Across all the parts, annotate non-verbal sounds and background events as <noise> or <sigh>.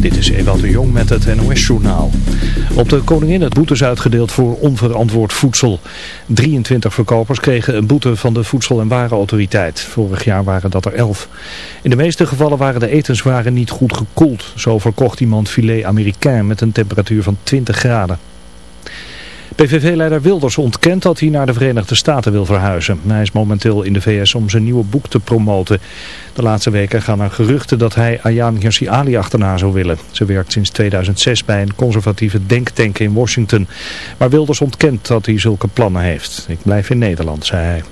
Dit is Ewald de Jong met het NOS-journaal. Op de koningin het boetes uitgedeeld voor onverantwoord voedsel. 23 verkopers kregen een boete van de Voedsel- en Warenautoriteit. Vorig jaar waren dat er 11. In de meeste gevallen waren de etenswaren niet goed gekoeld. Zo verkocht iemand filet américain met een temperatuur van 20 graden. PVV-leider Wilders ontkent dat hij naar de Verenigde Staten wil verhuizen. Hij is momenteel in de VS om zijn nieuwe boek te promoten. De laatste weken gaan er geruchten dat hij Ayaan Hirsi Ali achterna zou willen. Ze werkt sinds 2006 bij een conservatieve denktank in Washington. Maar Wilders ontkent dat hij zulke plannen heeft. Ik blijf in Nederland, zei hij.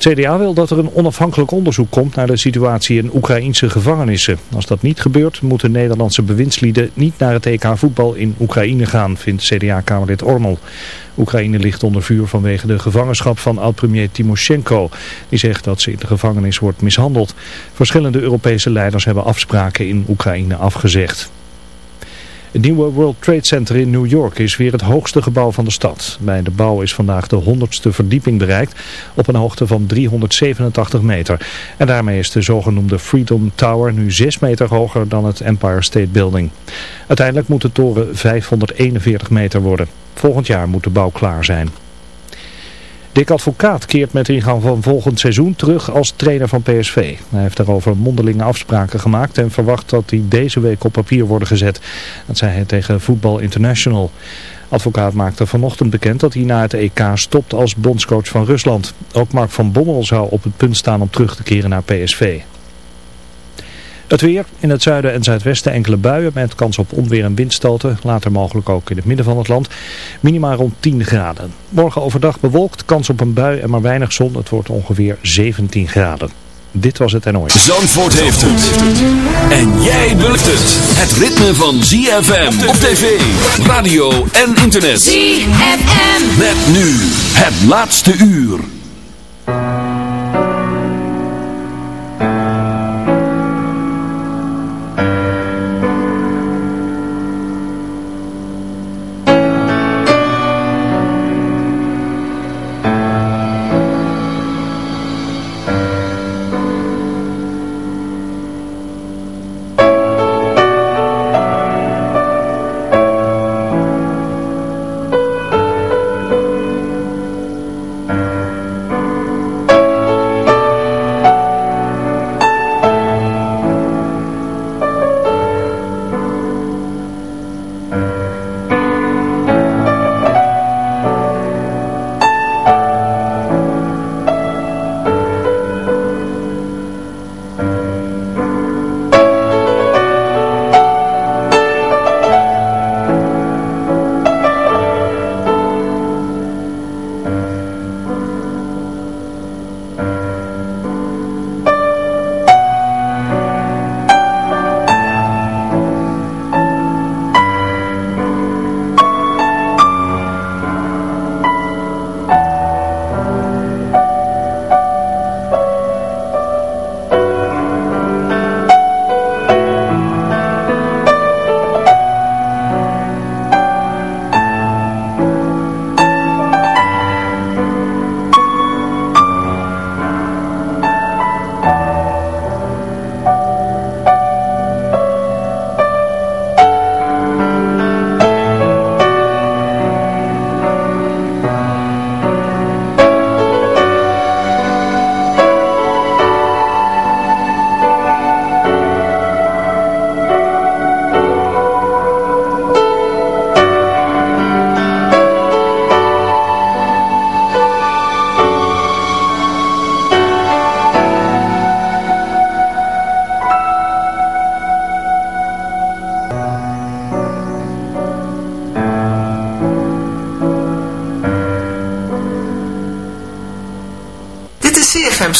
CDA wil dat er een onafhankelijk onderzoek komt naar de situatie in Oekraïnse gevangenissen. Als dat niet gebeurt, moeten Nederlandse bewindslieden niet naar het EK voetbal in Oekraïne gaan, vindt CDA-kamerlid Ormel. Oekraïne ligt onder vuur vanwege de gevangenschap van oud-premier Timoshenko. Die zegt dat ze in de gevangenis wordt mishandeld. Verschillende Europese leiders hebben afspraken in Oekraïne afgezegd. Het nieuwe World Trade Center in New York is weer het hoogste gebouw van de stad. Bij de bouw is vandaag de 100ste verdieping bereikt op een hoogte van 387 meter. En daarmee is de zogenoemde Freedom Tower nu 6 meter hoger dan het Empire State Building. Uiteindelijk moet de toren 541 meter worden. Volgend jaar moet de bouw klaar zijn. Dick Advocaat keert met ingang van volgend seizoen terug als trainer van PSV. Hij heeft daarover mondelinge afspraken gemaakt en verwacht dat die deze week op papier worden gezet. Dat zei hij tegen Voetbal International. Advocaat maakte vanochtend bekend dat hij na het EK stopt als bondscoach van Rusland. Ook Mark van Bommel zou op het punt staan om terug te keren naar PSV. Het weer, in het zuiden en zuidwesten enkele buien met kans op onweer en windstoten. Later mogelijk ook in het midden van het land. Minima rond 10 graden. Morgen overdag bewolkt, kans op een bui en maar weinig zon. Het wordt ongeveer 17 graden. Dit was het NOS. Zandvoort heeft het. En jij beleeft het. Het ritme van ZFM op tv, radio en internet. ZFM. Met nu het laatste uur.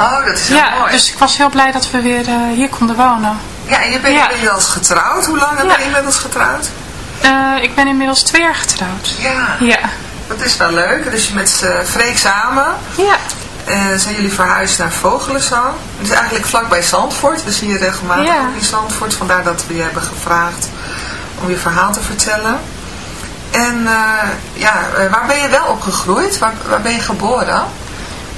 Oh, dat is heel ja, mooi. dus ik was heel blij dat we weer eh, hier konden wonen. Ja, en je bent Ja. inmiddels getrouwd. Hoe lang Ja. ben je inmiddels getrouwd? Uh, ik ben inmiddels twee jaar getrouwd. Ja. Ja. Dat is wel leuk. Dus je met uh, Freek samen. Ja. Uh, zijn jullie verhuisd naar Vogelenzang. Het is eigenlijk vlakbij Zandvoort. We zien je regelmatig ja. in Zandvoort. Vandaar dat we je hebben gevraagd om je verhaal te vertellen. En ja, waar ben je wel opgegroeid? Waar, waar ben je geboren?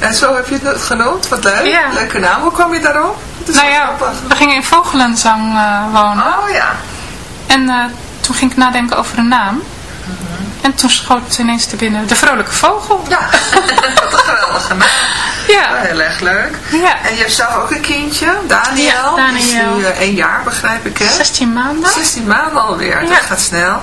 En zo heb je het genoemd. Wat leuk. Ja. Leuke naam. Hoe kwam je daarop? Nou ja, grappig. we gingen in Vogelenzang uh, wonen. Oh ja. En uh, toen ging ik nadenken over een naam. Mm -hmm. En toen schoot het ineens te binnen. De Vrolijke Vogel. Ja, <laughs> wat een geweldige naam. Ja. Heel erg leuk. Ja. En je hebt zelf ook een kindje, Daniel. Ja, Daniel. Die is nu uh, één jaar, begrijp ik hè? 16 maanden. 16 maanden alweer. Ja. Dat gaat snel.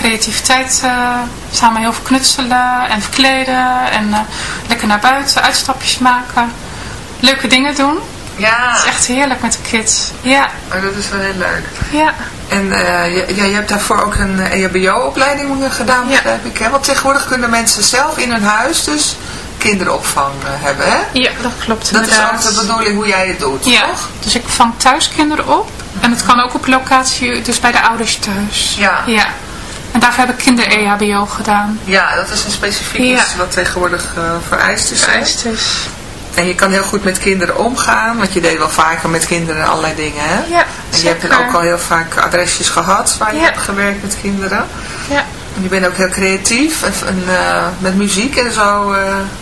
creativiteit uh, samen heel veel knutselen en verkleden. En uh, lekker naar buiten, uitstapjes maken. Leuke dingen doen. Ja. Het is echt heerlijk met de kids. Ja. Oh, dat is wel heel leuk. Ja. En uh, je, ja, je hebt daarvoor ook een EHBO-opleiding gedaan, Ja. begrijp ik. Hè? Want tegenwoordig kunnen mensen zelf in hun huis dus kinderopvang hebben, hè? Ja, dat klopt Dat is ook de bedoeling hoe jij het doet, Ja, toch? dus ik vang thuis kinderen op. En het kan ook op locatie, dus bij de ouders thuis. Ja. Ja. En daarvoor heb ik kinder-EHBO gedaan. Ja, dat is een specifiek Ja. iets wat tegenwoordig uh, vereist is. Vereist is. En je kan heel goed met kinderen omgaan, want je deed wel vaker met kinderen allerlei dingen, hè? Ja, En je hebt zeker. ook al heel vaak adresjes gehad waar je Ja. hebt gewerkt met kinderen. Ja, En je bent ook heel creatief, en, en, uh, met muziek en zo, uh,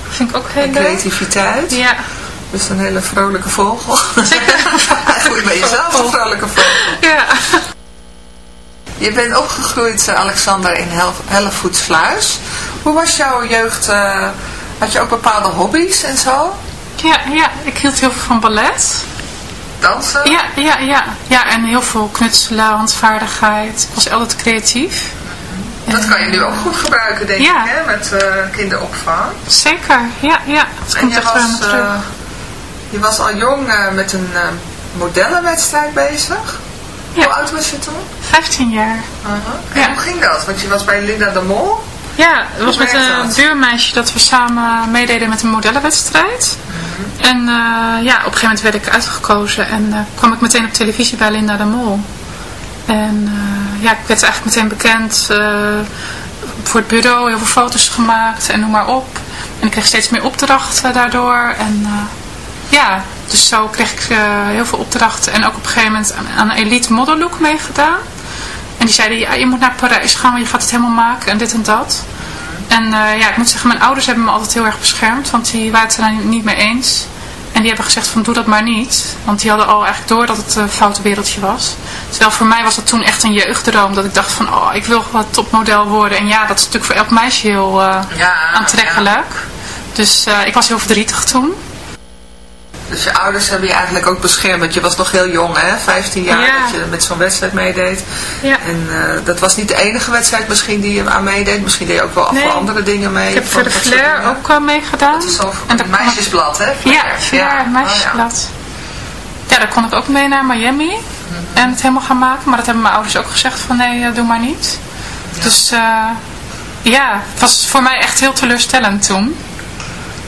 vind ik ook heel creativiteit. Ja, Dus een hele vrolijke vogel. zeker. <laughs> Eigenlijk ben je zelf een vrolijke vogel. Ja. Je bent opgegroeid, eh, Alexander, in Hel Hellevoetsluis. Hoe was jouw jeugd? eh, had je ook bepaalde hobby's en zo? Ja, ja, ik hield heel veel van ballet. Dansen? Ja, ja, ja. Ja, en heel veel knutselen, handvaardigheid. Ik was altijd creatief. Dat kan je nu ook goed gebruiken, denk Ja. ik, hè? met eh, kinderopvang. Zeker, ja, ja. Het En komt je echt was, je was al jong met een modellenwedstrijd bezig. Ja. Hoe oud was je toen? 15 jaar. En Ja. hoe ging dat? Want je was bij Linda de Mol. Ja, het was met een buurmeisje dat we samen meededen met een modellenwedstrijd. Mhm. En eh, ja, op een gegeven moment werd ik uitgekozen en eh, kwam ik meteen op televisie bij Linda de Mol. En eh, ja, ik werd eigenlijk meteen bekend voor het bureau, heel veel foto's gemaakt en noem maar op. En ik kreeg steeds meer opdrachten daardoor. En ja, dus zo kreeg ik eh, heel veel opdrachten en ook op een gegeven moment aan, een Elite Model Look meegedaan. En die zeiden, ja, je moet naar Parijs gaan, want je gaat het helemaal maken en dit en dat. En eh, ja, ik moet zeggen, mijn ouders hebben me altijd heel erg beschermd, want die waren het er niet mee eens. En die hebben gezegd van doe dat maar niet. Want die hadden al eigenlijk door dat het een foute wereldje was. Terwijl voor mij was het toen echt een jeugddroom. Dat ik dacht van oh ik wil wat topmodel worden. En ja dat is natuurlijk voor elk meisje heel uh, aantrekkelijk. Dus ik was heel verdrietig toen. Dus je ouders hebben je eigenlijk ook beschermd, want je was nog heel jong, hè? 15 jaar dat je met zo'n wedstrijd meedeed. Ja. En uh, dat was niet de enige wedstrijd misschien die je aan meedeed. Misschien deed je ook wel nee. andere dingen mee. Ik heb voor de Flair ook uh, meegedaan. Dat is en het meisjesblad, hè? Flair. Ja, Flair, ja. meisjesblad. Oh, ja. ja. daar kon ik ook mee naar Miami. Mm -hmm. En het helemaal gaan maken. Maar dat hebben mijn ouders ook gezegd van nee, uh, doe maar niet. Dus ja, het was voor mij echt heel teleurstellend toen.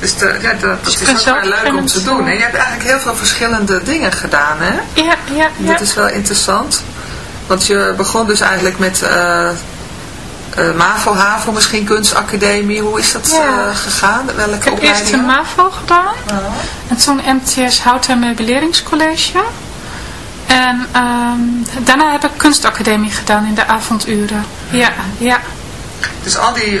Dus de, ja, dat, dat is ook wel leuk om te doen. En je hebt eigenlijk heel veel verschillende dingen gedaan, hè? Ja, ja, ja. Dat is wel interessant. Want je begon dus eigenlijk met uh, uh, MAVO, HAVO, misschien kunstacademie. Hoe is dat ja. uh, gegaan? Welke ik heb eerst een MAVO gedaan. Oh. En toen MTS Hout- en Meubileringscollege. En um, daarna heb ik kunstacademie gedaan in de avonduren. Ja, ja. Dus al die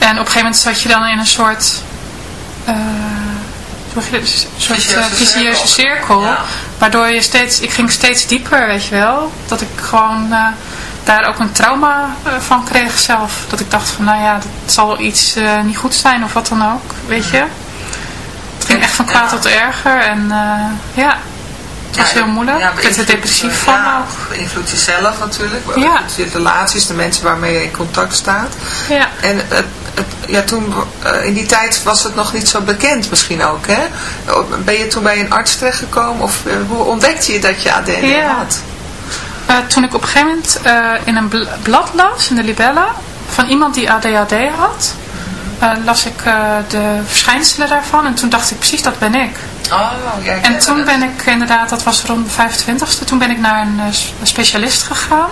En op een gegeven moment zat je dan in een soort, uh, een soort uh, vicieuze cirkel. Waardoor je steeds, ik ging steeds dieper, weet je wel. Dat ik gewoon uh, daar ook een trauma van kreeg zelf. Dat ik dacht van, nou ja, dat zal iets niet goed zijn of wat dan ook, weet je. Het ging echt van kwaad tot erger en ja... Het was heel moeilijk. Ja, ik werd er depressief van ja, beïnvloedt jezelf natuurlijk. Ja. Je relaties, de mensen waarmee je in contact staat. Ja. En het ja, toen, uh, in die tijd was het nog niet zo bekend misschien ook, hè? Ben je toen bij een arts terechtgekomen of uh, hoe ontdekte je dat je ADHD ja. had? Uh, toen ik op een gegeven moment in een bl blad las, in de Libella, van iemand die ADHD had, las ik de verschijnselen daarvan en toen dacht ik precies, dat ben ik. Oh, ja, en toen ben ik inderdaad, dat was rond de 25ste, toen ben ik naar een specialist gegaan.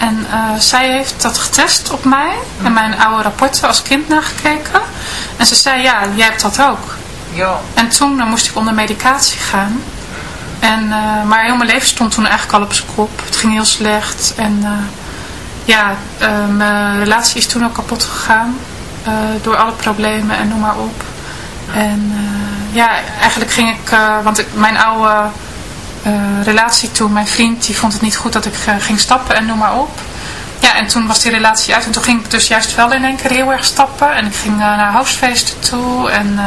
En uh, zij heeft dat getest op mij en mijn oude rapporten als kind nagekeken. En ze zei, ja, jij hebt dat ook. Ja. En toen uh, moest ik onder medicatie gaan. En, uh, maar heel mijn leven stond toen eigenlijk al op zijn kop. Het ging heel slecht. En ja, mijn relatie is toen ook kapot gegaan. door alle problemen en noem maar op. En ja, eigenlijk ging ik, want ik, mijn oude relatie toen. Mijn vriend die vond het niet goed dat ik uh, ging stappen en noem maar op. Ja, en toen was die relatie uit en toen ging ik dus juist wel in één keer heel erg stappen. En ik ging uh, naar housefeesten toe en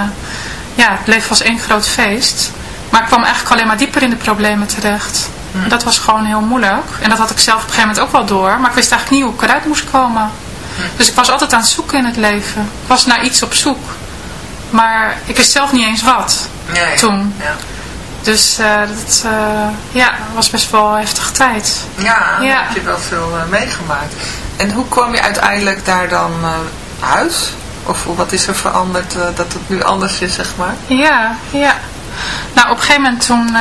ja, het bleef als één groot feest. Maar ik kwam eigenlijk alleen maar dieper in de problemen terecht. En dat was gewoon heel moeilijk. En dat had ik zelf op een gegeven moment ook wel door. Maar ik wist eigenlijk niet hoe ik eruit moest komen. Dus ik was altijd aan het zoeken in het leven. Ik was naar iets op zoek. Maar ik wist zelf niet eens wat. Ja, toen. Ja. Dus uh, dat uh, ja, was best wel een heftige tijd. Ja, ja. heb je wel veel uh, meegemaakt. En hoe kwam je uiteindelijk daar dan uit? Of wat is er veranderd dat het nu anders is, zeg maar? Ja, ja. Nou, op een gegeven moment toen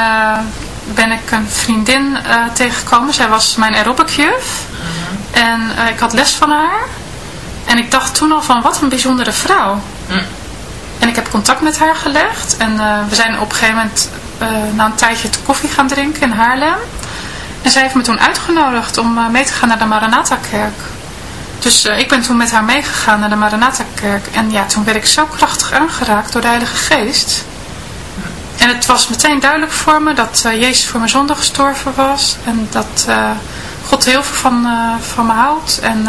ben ik een vriendin tegengekomen. Zij was mijn aerobicjuf. Mm En ik had les van haar. En ik dacht toen al van, wat een bijzondere vrouw. Mm. En ik heb contact met haar gelegd. En we zijn op een gegeven moment na een tijdje te koffie gaan drinken in Haarlem. En zij heeft me toen uitgenodigd om uh, mee te gaan naar de Maranatha-kerk. Dus uh, ik ben toen met haar meegegaan naar de Maranatha-kerk. En ja, toen werd ik zo krachtig aangeraakt door de Heilige Geest. En het was meteen duidelijk voor me dat Jezus voor mijn zonde gestorven was. En dat God heel veel van, van me houdt. En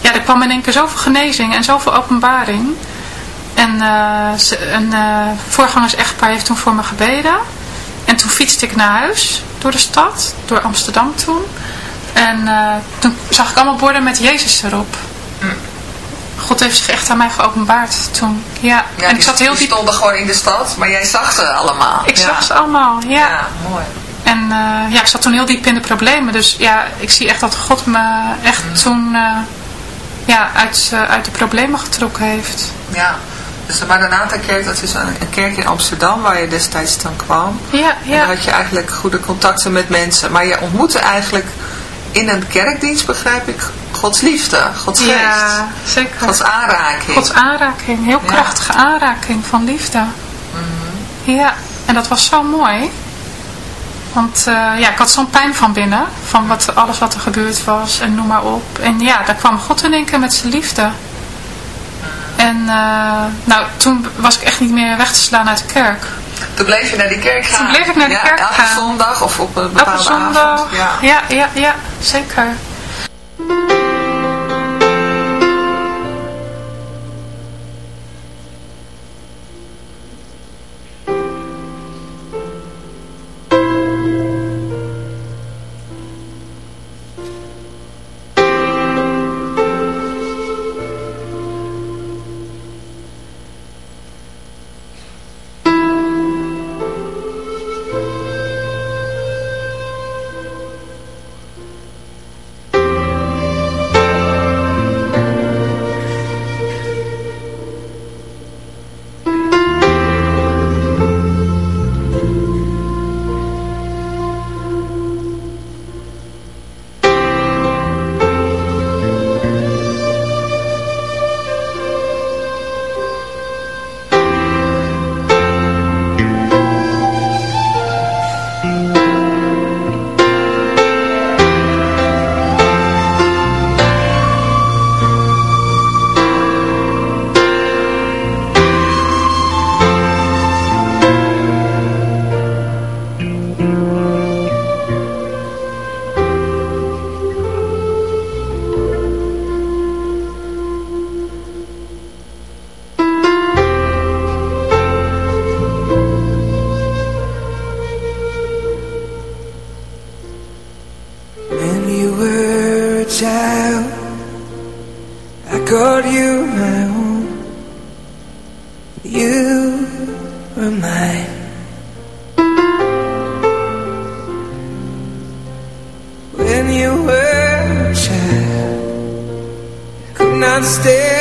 ja, er kwam in één keer zoveel genezing en zoveel openbaring. En uh, een uh, voorgangers-echtpaar heeft toen voor me gebeden. En toen fietste ik naar huis door de stad, door Amsterdam toen. En uh, toen zag ik allemaal borden met Jezus erop. God heeft zich echt aan mij geopenbaard toen. Ja, en ik zat heel diep... stonden gewoon in de stad, maar jij zag ze allemaal. Ik zag ze allemaal, ja. Ja, mooi. En uh, ja, ik zat toen heel diep in de problemen. Dus ja, ik zie echt dat God me echt mm. toen ja, uit, uit de problemen getrokken heeft. Ja, dus de Maranatha-kerk, dat is een, kerk in Amsterdam waar je destijds dan kwam. Ja, ja. En dan had je eigenlijk goede contacten met mensen. Maar je ontmoette eigenlijk in een kerkdienst, begrijp ik, Gods liefde, Gods geest. Ja, zeker. Gods aanraking. Gods aanraking, heel krachtige aanraking van liefde. Mm Ja, en dat was zo mooi. Want uh, ja, ik had zo'n pijn van binnen, van wat, alles wat er gebeurd was en noem maar op. En ja, daar kwam God in één keer met zijn liefde. En uh, nou, toen was ik echt niet meer weg te slaan uit de kerk. Toen bleef je naar die kerk gaan? Toen bleef ik naar de kerk elke gaan. Elke zondag of op een bepaalde elke zondag, avond? Ja. ja, ja, ja, zeker. Not stay.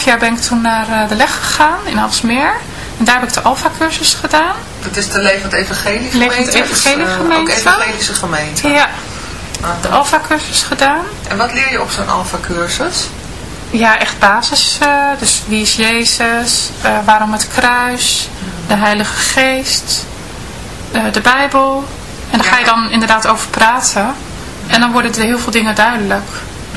Half jaar ben ik toen naar de leg gegaan in Alsmeer. En daar heb ik de Alpha-cursus gedaan. Dat is de Levend Evangelie gemeente? Levend Evangelie gemeente. Dus, ook evangelische gemeente. Ja, de Alpha-cursus gedaan. En wat leer je op zo'n Alpha-cursus? Ja, echt basis. Uh, dus wie is Jezus? Uh, waarom het kruis? De Heilige Geest? De Bijbel? En daar ga je dan inderdaad over praten. En dan worden er heel veel dingen duidelijk.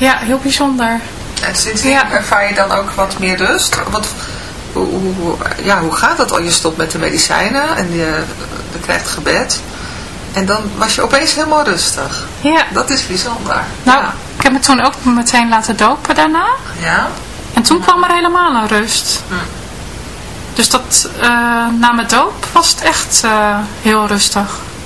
Ja, heel bijzonder. En sindsdien ja. ervaar je dan ook wat meer rust? Wat, hoe, hoe, ja, hoe gaat dat al? Je stopt met de medicijnen en je, je krijgt gebed. En dan was je opeens helemaal rustig. Ja. Dat is bijzonder. Nou, ik heb me toen ook meteen laten dopen daarna. Ja. En toen kwam er helemaal een rust. Hm. Dus dat, uh, na mijn doop was het echt uh, heel rustig.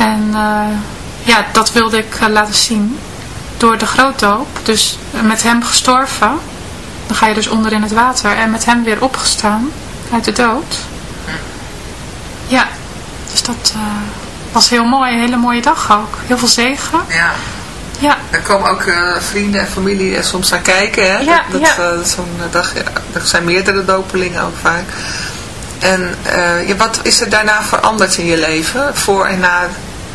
En ja, dat wilde ik laten zien door de grootdoop. Dus met hem gestorven. Dan ga je dus onder in het water. En met hem weer opgestaan uit de dood. Ja, dus dat was heel mooi, een hele mooie dag ook. Heel veel zegen. Ja. Ja. Er komen ook uh, vrienden en familie soms naar kijken. Hè? Ja, dat, ja. Uh, Zo'n dag, ja, er zijn meerdere dopelingen ook vaak. En uh, ja, wat is er daarna veranderd in je leven? Voor en na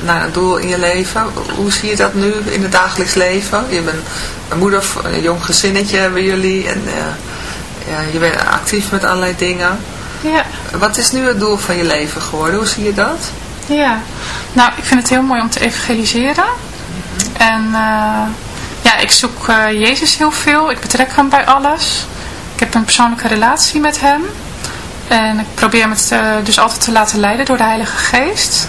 naar een doel in je leven. Hoe zie je dat nu in het dagelijks leven? Je bent een moeder, van een jong gezinnetje hebben jullie. En eh, ja, je bent actief met allerlei dingen. Ja, Wat is nu het doel van je leven geworden? Hoe zie je dat? ja. Nou, ik vind het heel mooi om te evangeliseren. En eh, ja, ik zoek eh, Jezus heel veel. Ik betrek hem bij alles. Ik heb een persoonlijke relatie met hem. En ik probeer me het, dus altijd te laten leiden door de Heilige Geest.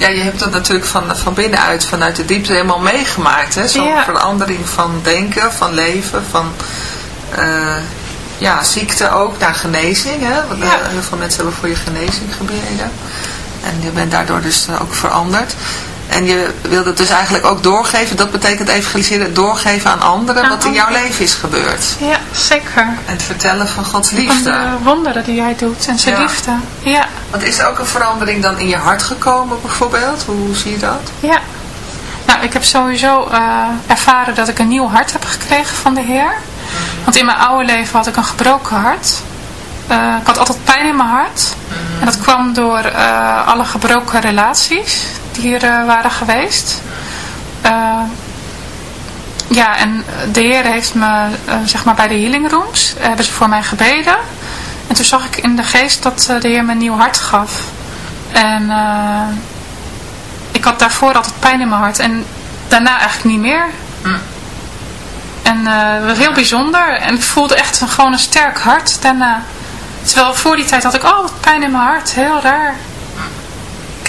Ja, je hebt dat natuurlijk van, van binnenuit, vanuit de diepte helemaal meegemaakt. Zo'n ja. verandering van denken, van leven, van uh, ja, ziekte ook naar genezing. Hè? Want ja. heel veel mensen hebben voor je genezing gebeden. En je bent daardoor dus ook veranderd. En je wilde het dus eigenlijk ook doorgeven, dat betekent evangeliseren, doorgeven aan anderen wat in jouw leven is gebeurd. Ja, zeker. En het vertellen van Gods liefde. Van de wonderen die jij doet en zijn liefde. Ja. Want is er ook een verandering dan in je hart gekomen bijvoorbeeld? Hoe zie je dat? Ja. Nou, ik heb sowieso uh, ervaren dat ik een nieuw hart heb gekregen van de Heer. Want in mijn oude leven had ik een gebroken hart. Uh, ik had altijd pijn in mijn hart. En dat kwam door uh, alle gebroken relaties hier uh, waren geweest. Uh, ja, en de Heer heeft me, uh, zeg maar bij de healing rooms, hebben ze voor mij gebeden. En toen zag ik in de geest dat de Heer me een nieuw hart gaf. En ik had daarvoor altijd pijn in mijn hart. En daarna eigenlijk niet meer. En het was heel bijzonder. En ik voelde echt een, gewoon een sterk hart daarna. Terwijl voor die tijd had ik altijd pijn in mijn hart. Heel raar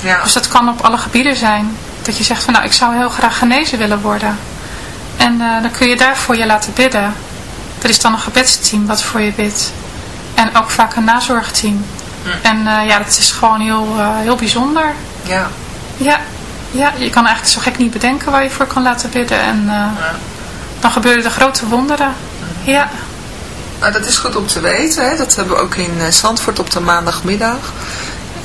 Ja. Dus dat kan op alle gebieden zijn. Dat je zegt van nou ik zou heel graag genezen willen worden. En uh, dan kun je daarvoor je laten bidden. Er is dan een gebedsteam wat voor je bidt. En ook vaak een nazorgteam. Hm. En uh, ja, dat is gewoon heel, uh, heel bijzonder. Ja. Ja. Ja, je kan eigenlijk zo gek niet bedenken waar je voor kan laten bidden. En ja. dan gebeuren de grote wonderen. Hm. Ja. Nou, dat is goed om te weten. Hè? Dat hebben we ook in Zandvoort op de maandagmiddag.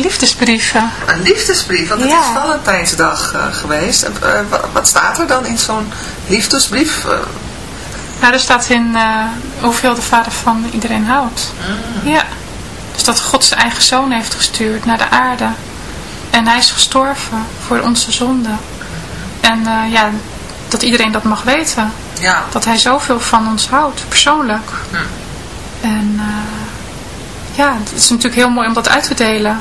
Liefdesbrieven. Een liefdesbrief, want het ja. is Valentijnsdag uh, geweest. En, uh, wat, wat, staat er dan in zo'n liefdesbrief? Uh, nou, er staat in hoeveel de vader van iedereen houdt. Mm. Ja. Dus dat God zijn eigen zoon heeft gestuurd naar de aarde. En hij is gestorven voor onze zonde. En ja, dat iedereen dat mag weten. Ja. Dat hij zoveel van ons houdt, persoonlijk. Mm. En ja, het is natuurlijk heel mooi om dat uit te delen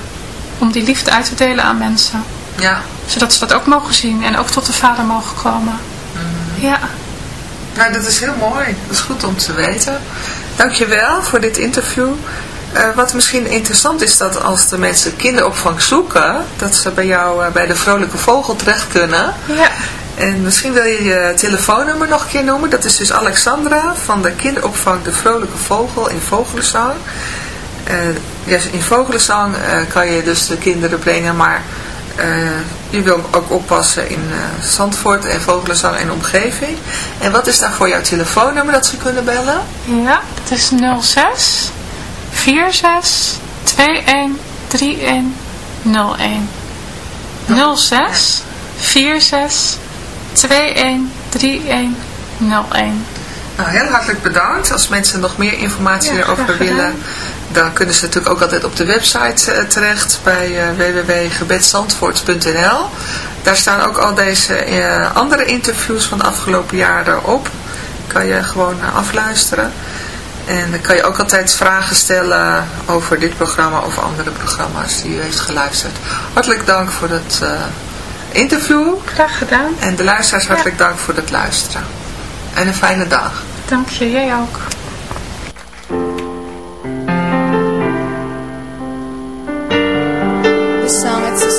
om die liefde uit te delen aan mensen. Ja. Zodat ze dat ook mogen zien en ook tot de Vader mogen komen. Mm. Ja. Nou, dat is heel mooi. Dat is goed om te weten. Dankjewel voor dit interview. Uh, wat misschien interessant is dat als de mensen kinderopvang zoeken, dat ze bij jou uh, bij de Vrolijke Vogel terecht kunnen. Ja. En misschien wil je je telefoonnummer nog een keer noemen. Dat is dus Alexandra van de kinderopvang De Vrolijke Vogel in Vogelenzang. Ja, in vogelenzang uh, kan je dus de kinderen brengen, maar uh, je wil ook oppassen in Zandvoort en vogelenzang en omgeving. En wat is daar voor jouw telefoonnummer dat ze kunnen bellen? Ja, dat is 06 46 21 31 01. 06 46 21 31 01. Nou, heel hartelijk bedankt. Als mensen nog meer informatie ja, erover willen, dan kunnen ze natuurlijk ook altijd op de website uh, terecht bij uh, www.gebedzandvoort.nl. Daar staan ook al deze uh, andere interviews van de afgelopen jaren op. Kan je gewoon afluisteren. En dan kan je ook altijd vragen stellen over dit programma of andere programma's die u heeft geluisterd. Hartelijk dank voor het interview. Graag gedaan. En de luisteraars hartelijk ja. dank voor het luisteren. En een fijne dag. Dank je, jij ook.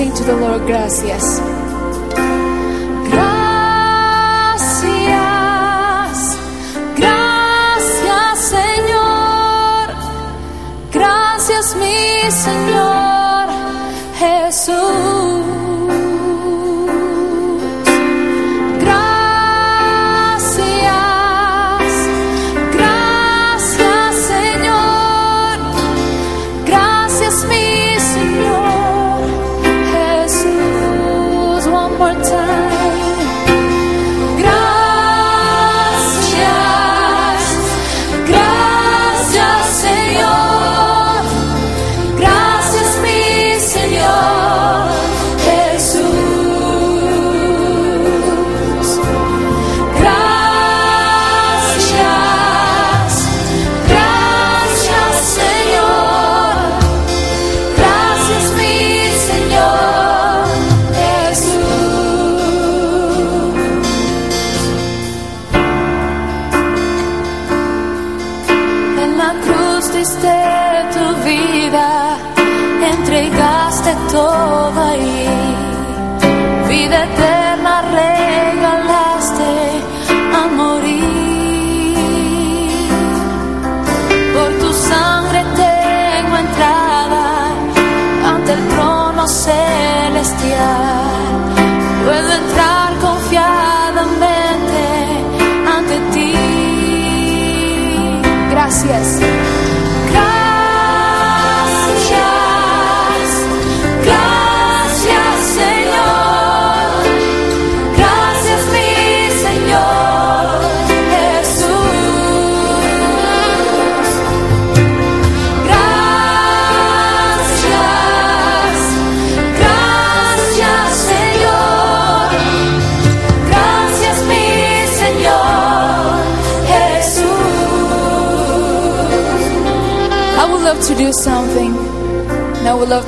Sing to the Lord, gracias. Gracias, gracias Señor, gracias mi Señor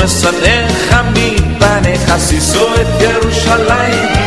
ינוסו משנאיך מפניך שישו את ירושלים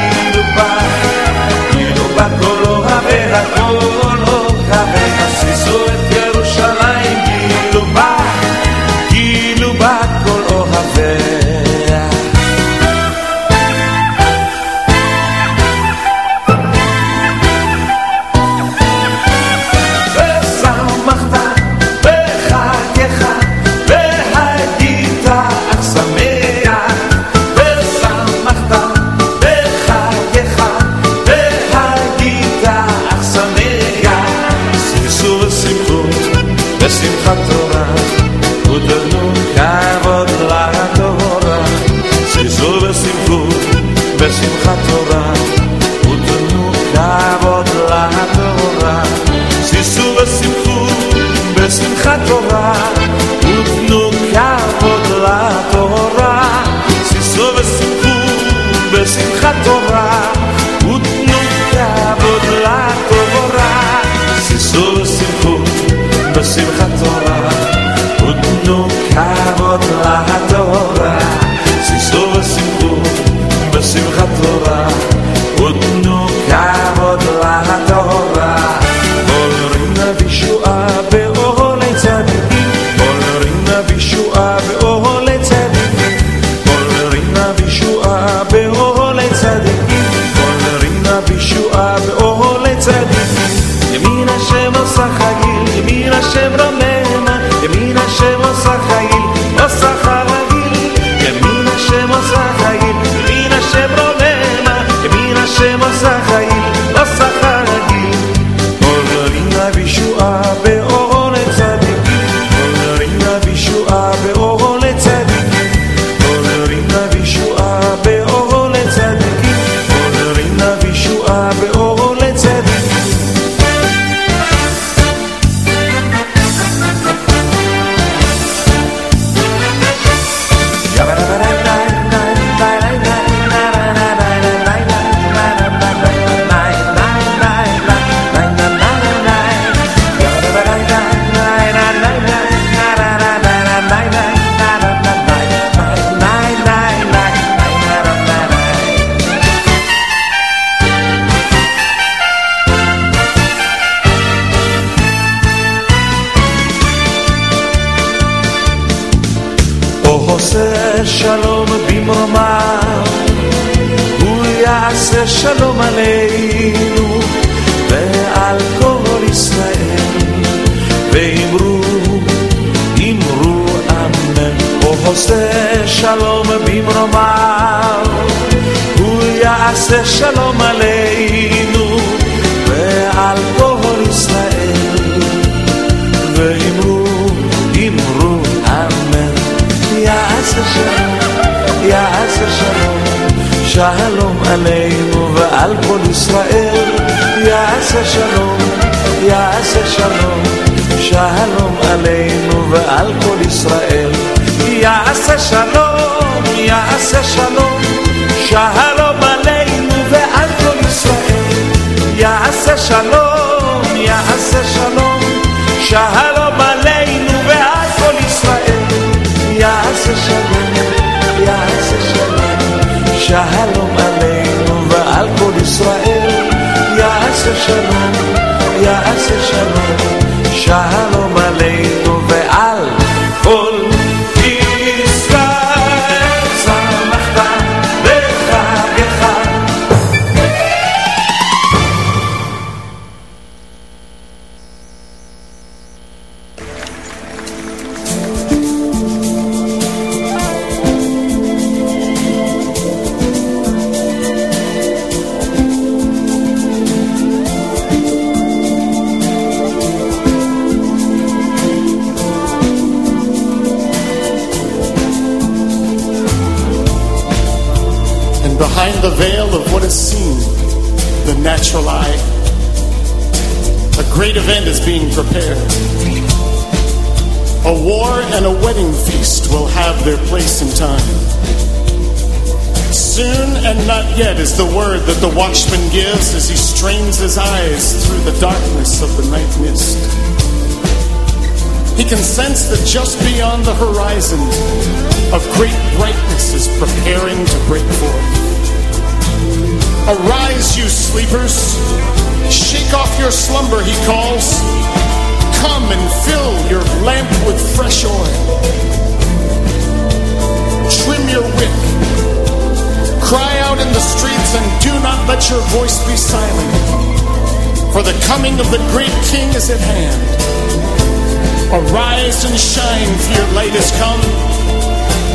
And shine, for your light is come,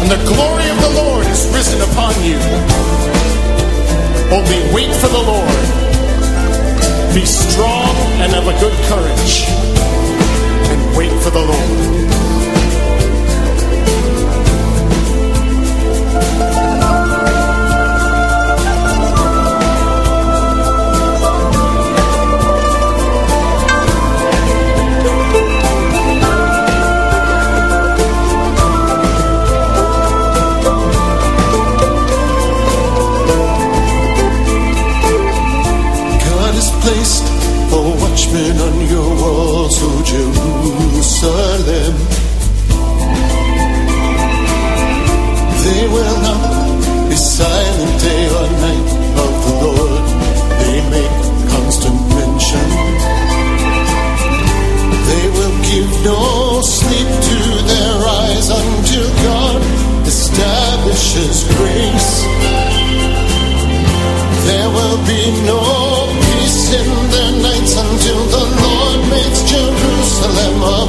and the glory of the Lord is risen upon you. Only wait for the Lord. Be strong and of a good courage, and wait for the Lord. Jerusalem. They will not be silent day or night of the Lord. They make constant mention. They will give no sleep to their eyes until God establishes grace. There will be no peace in their nights until the Lord makes Jerusalem a